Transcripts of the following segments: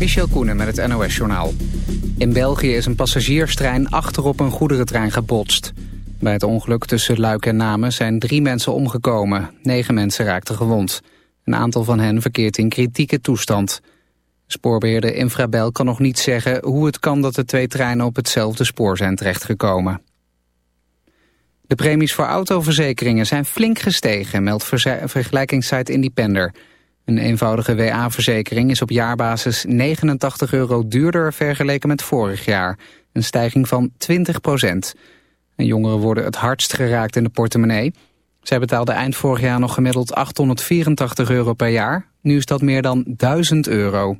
Michel Koenen met het NOS-journaal. In België is een passagierstrein achterop een goederentrein gebotst. Bij het ongeluk tussen Luik en Namen zijn drie mensen omgekomen. Negen mensen raakten gewond. Een aantal van hen verkeert in kritieke toestand. Spoorbeheerder Infrabel kan nog niet zeggen hoe het kan dat de twee treinen op hetzelfde spoor zijn terechtgekomen. De premies voor autoverzekeringen zijn flink gestegen, meldt vergelijkingssite Independer. Een eenvoudige WA-verzekering is op jaarbasis 89 euro duurder vergeleken met vorig jaar. Een stijging van 20 procent. Jongeren worden het hardst geraakt in de portemonnee. Zij betaalden eind vorig jaar nog gemiddeld 884 euro per jaar. Nu is dat meer dan 1000 euro.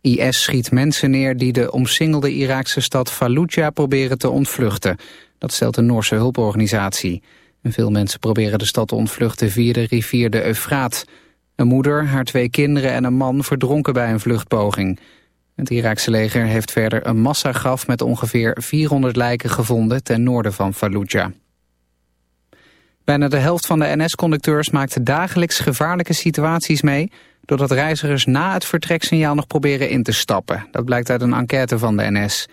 IS schiet mensen neer die de omsingelde Iraakse stad Fallujah proberen te ontvluchten. Dat stelt een Noorse hulporganisatie. Veel mensen proberen de stad te ontvluchten via de rivier de Eufraat. Een moeder, haar twee kinderen en een man verdronken bij een vluchtpoging. Het Iraakse leger heeft verder een massagraf met ongeveer 400 lijken gevonden ten noorden van Fallujah. Bijna de helft van de NS-conducteurs maakt dagelijks gevaarlijke situaties mee... doordat reizigers na het vertreksignaal nog proberen in te stappen. Dat blijkt uit een enquête van de NS.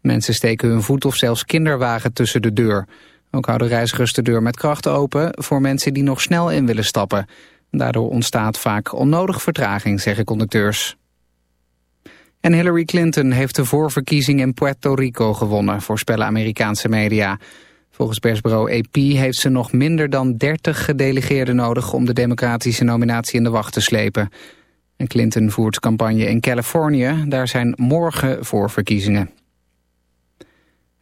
Mensen steken hun voet of zelfs kinderwagen tussen de deur. Ook houden reizigers de deur met kracht open voor mensen die nog snel in willen stappen. Daardoor ontstaat vaak onnodig vertraging, zeggen conducteurs. En Hillary Clinton heeft de voorverkiezing in Puerto Rico gewonnen, voorspellen Amerikaanse media. Volgens persbureau AP heeft ze nog minder dan 30 gedelegeerden nodig om de democratische nominatie in de wacht te slepen. En Clinton voert campagne in Californië, daar zijn morgen voorverkiezingen.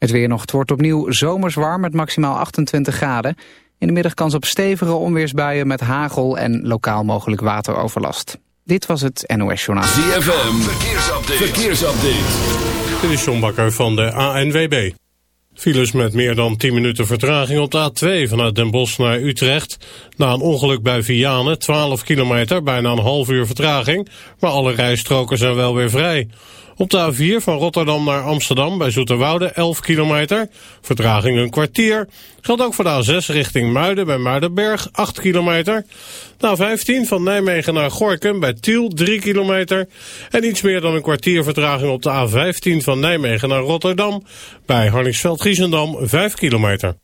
Het weer nog, het wordt opnieuw zomers warm met maximaal 28 graden. In de middag kans op stevige onweersbuien met hagel en lokaal mogelijk wateroverlast. Dit was het NOS Journaal. ZFM, verkeersupdate. verkeersupdate. Dit is John Bakker van de ANWB. Files met meer dan 10 minuten vertraging op de A2 vanuit Den Bosch naar Utrecht. Na een ongeluk bij Vianen, 12 kilometer, bijna een half uur vertraging. Maar alle rijstroken zijn wel weer vrij. Op de A4 van Rotterdam naar Amsterdam bij Zoeterwoude 11 kilometer. Vertraging een kwartier. Geldt ook voor de A6 richting Muiden bij Muidenberg 8 kilometer. De A15 van Nijmegen naar Gorkum bij Tiel 3 kilometer. En iets meer dan een kwartier vertraging op de A15 van Nijmegen naar Rotterdam. Bij Harningsveld-Giezendam 5 kilometer.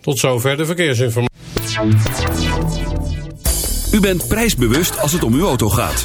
Tot zover de verkeersinformatie. U bent prijsbewust als het om uw auto gaat.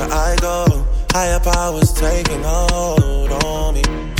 Before I go. Higher powers taking hold on me.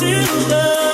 to love.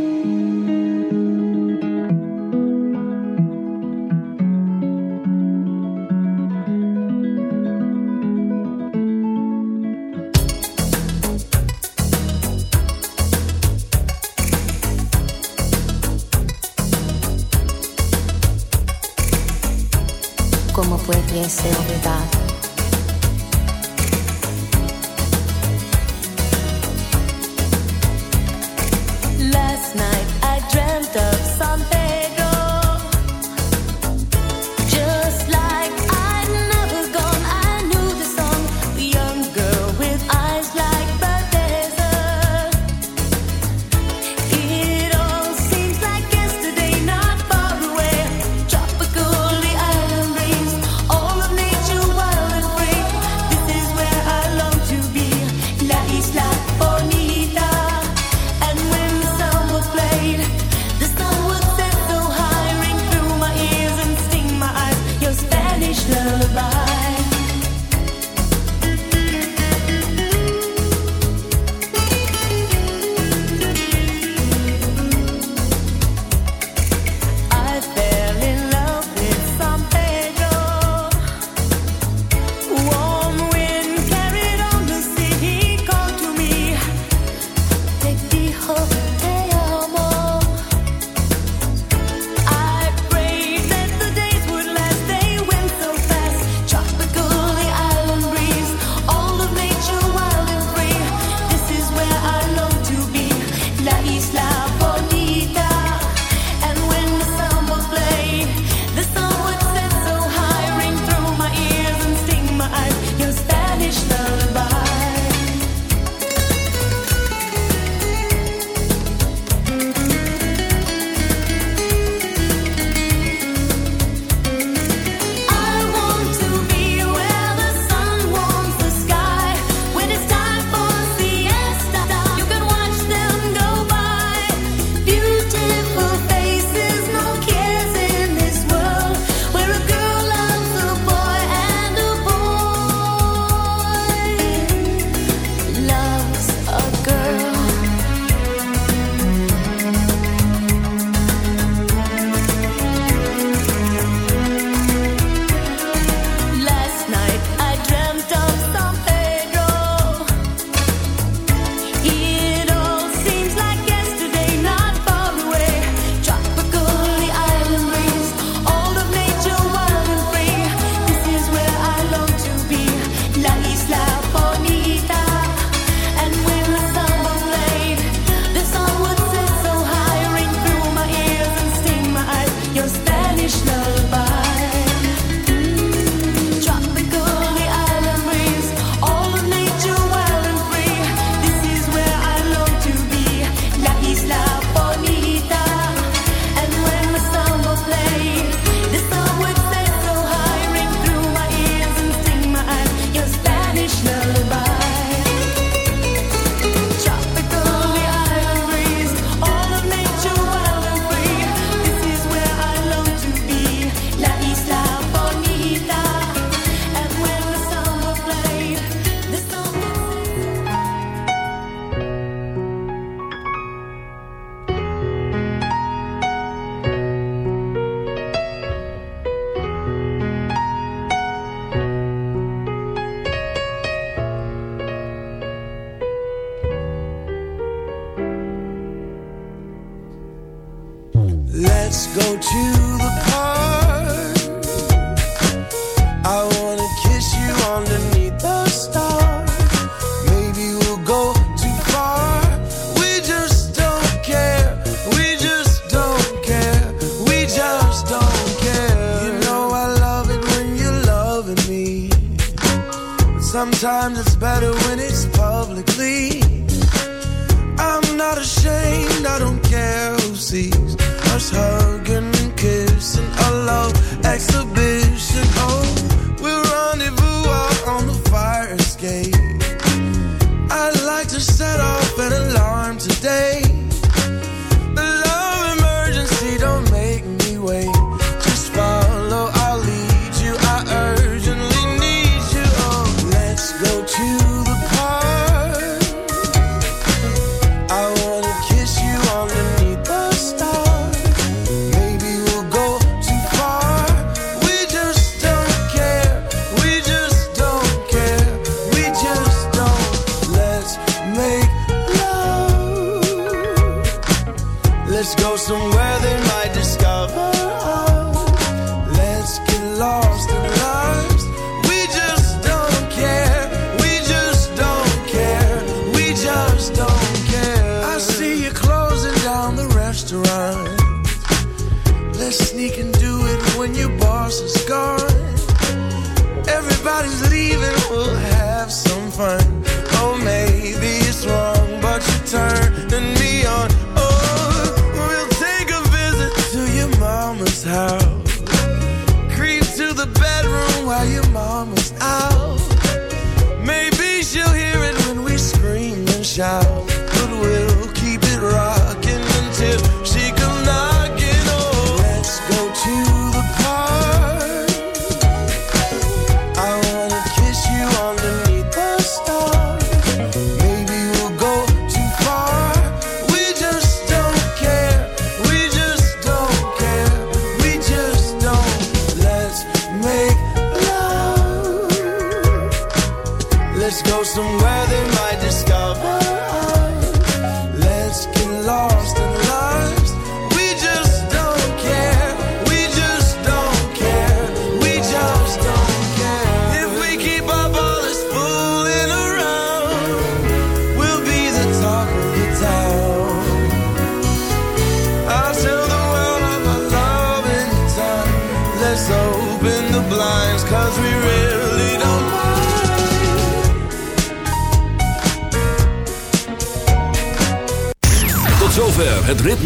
sem olvidar.